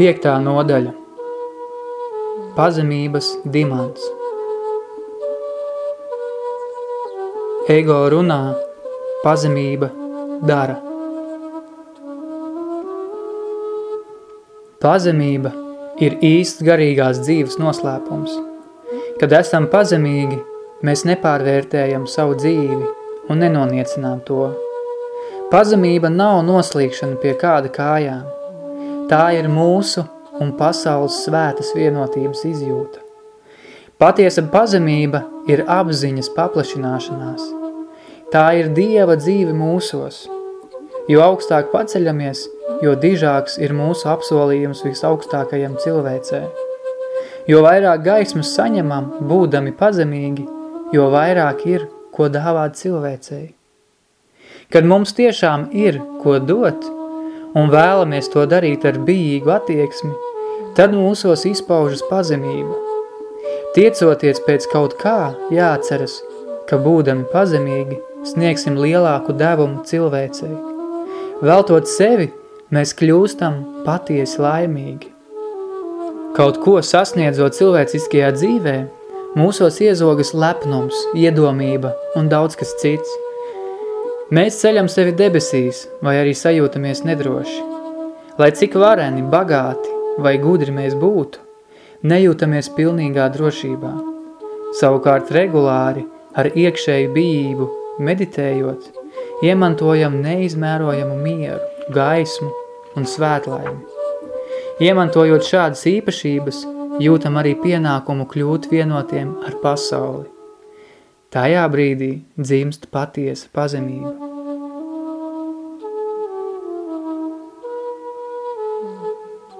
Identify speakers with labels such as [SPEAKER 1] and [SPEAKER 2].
[SPEAKER 1] Piektā nodaļa Pazemības dimants Ego runā, pazemība dara. Pazemība ir īsts garīgās dzīves noslēpums. Kad esam pazemīgi, mēs nepārvērtējam savu dzīvi un nenoniecinām to. Pazemība nav noslīgšana pie kāda kājām. Tā ir mūsu un pasaules svētas vienotības izjūta. Patiesa pazemība ir apziņas paplašināšanās. Tā ir Dieva dzīve mūsos. Jo augstāk paceļamies, jo dižāks ir mūsu apsolījums visaugstākajam cilvēcē. Jo vairāk gaismas saņemam, būdami pazemīgi, jo vairāk ir, ko dāvāt cilvēcei. Kad mums tiešām ir, ko dot, un vēlamies to darīt ar bijīgu attieksmi, tad mūsos izpaužas pazemība. Tiecoties pēc kaut kā, jāatceras, ka būdami pazemīgi, sniegsim lielāku devumu cilvēcei. Veltot sevi, mēs kļūstam patiesi laimīgi. Kaut ko sasniedzot cilvēciskajā dzīvē, mūsos iezogas lepnums, iedomība un daudz kas cits – Mēs ceļam sevi debesīs, vai arī sajūtamies nedroši. Lai cik vareni, bagāti vai gudri mēs būtu, nejūtamies pilnīgā drošībā. Savukārt regulāri, ar iekšēju bijību, meditējot, iemantojam neizmērojamu mieru, gaismu un svētlaimi. Iemantojot šādas īpašības, jūtam arī pienākumu kļūt vienotiem ar pasauli. Tajā brīdī dzimst patiesa pazemība.